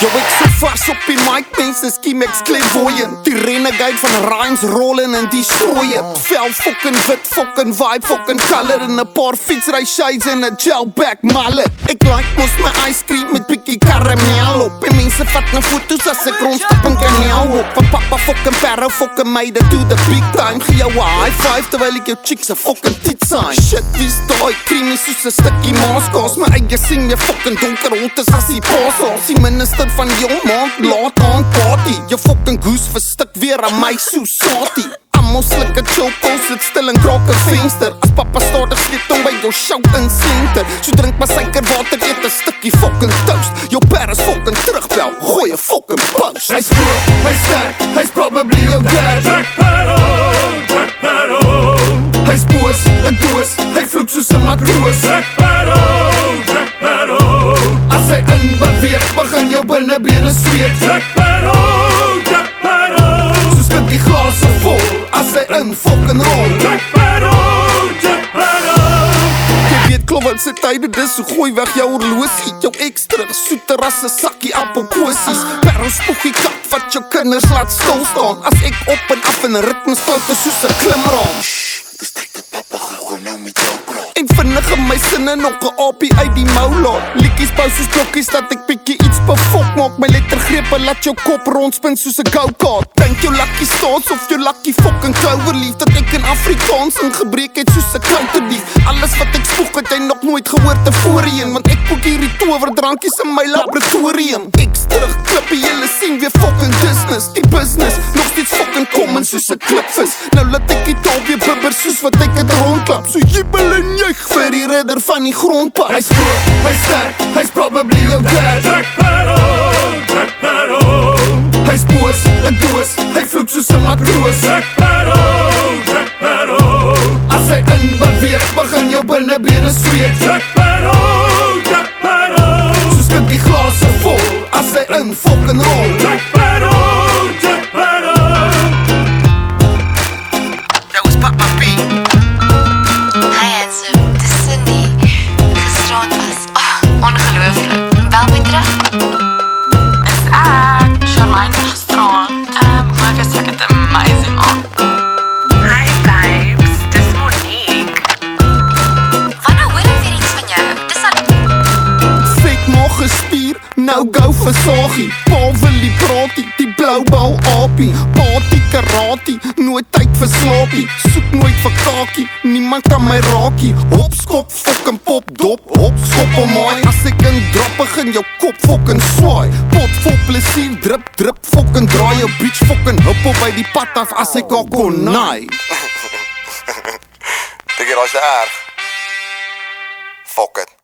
Yo, ek so vars op die mic, mense skiem ek clairvoyant Die renegade van rhymes rollen en die strooie Vel fucking wit, fucking vibe, fucking color. En 'n paar shades en 'n gel back mallet Ek like mos my ice cream met bietjie karamel nou foto's as ek rondstap in kaneel op Van papa fucking perro, fucking meide to the big time. Gee jou 'n high five terwyl ek jou chicks 'n fucking tit sign. Shit, wie's daai creamy soos 'n stukkie maaskaas My eie sien jy fucking donker hond is as die paas Ons die minister van jou maand laat aan party. Jou fucking goose verstik weer aan my Susati Almal slik 'n chokos, sit stil en kraak 'n venster. As papa stadig sleep om by jou show in center. So drink maar suiker water, eet 'n stukkie fucking toast. Jou pa is fucking terugbel, gooi 'n fucking post Hy's groot, hy's sterk, hy's probably your dad Jack Sparrow, Jack Sparrow, Hy's boos en doos, hy vloek soos 'n matroos Jack Sparrow, Jack Sparrow, As hy in beweeg, begin jou binnebene sweet Jack Sparrow, Jack Sparrow, Soos dit die glase vol, as hy in fucking rol Jack klop wat se tyde dis so gooi weg jou horlosie. Jou ekstra soeter as 'n sakkie appelkosies Perro spookie kap wat jou kinders laat stil staan. As ek op en af in ritmes klote soos 'n klimraam in my sinne nog 'n apie uit die mou laat Liedjies bou soos klokkies dat ek bietjie iets befok maak My lettergrepe laat jou kop rondspin soos 'n go-kart Dink jou lucky stars of jou lucky fucking cloverleaf Dat ek in Afrikaans ingebreek het soos 'n kouterdief Alles wat ek spoeg het jy nog nooit gehoor tevoorheen. Want ek kook hierdie towerdrankies in my laboratorium. Ek's terug klippie, julle sien weer fucking business. Die business, soos 'n klipvis Nou laat ek die taal weer bibber soos wat ek het rondklap. So jubel en juig vir die ridder van die grondpad Hy's groot, hy's sterk, hy's probably your dad Jack Sparrow, Jack Sparrow, Hy's boos en doos, hy vloek soos 'n matroos. Jack Sparrow, Jack Sparrow, As hy in beweeg, begin jou binnebene sweet. Jack Sparrow, Jack Sparrow, Soos dit die glase vol, as hy in fucking rol Gespier, nou go vir Sagie. Paul wil die pratie, die bloubal apie Party karate, nooit tyd vir slapie Soek nooit vir kakie, niemand kan my raakie. Hop skop, fucking pop dop, hop skop om my. As ek in drop begin jou kop fucking swaai. Pot vol plesier, drip drip, fucking draai jou bitch fucking hup op by die pad af As ek al kon naai. Jy daai's te erg? Fuck it.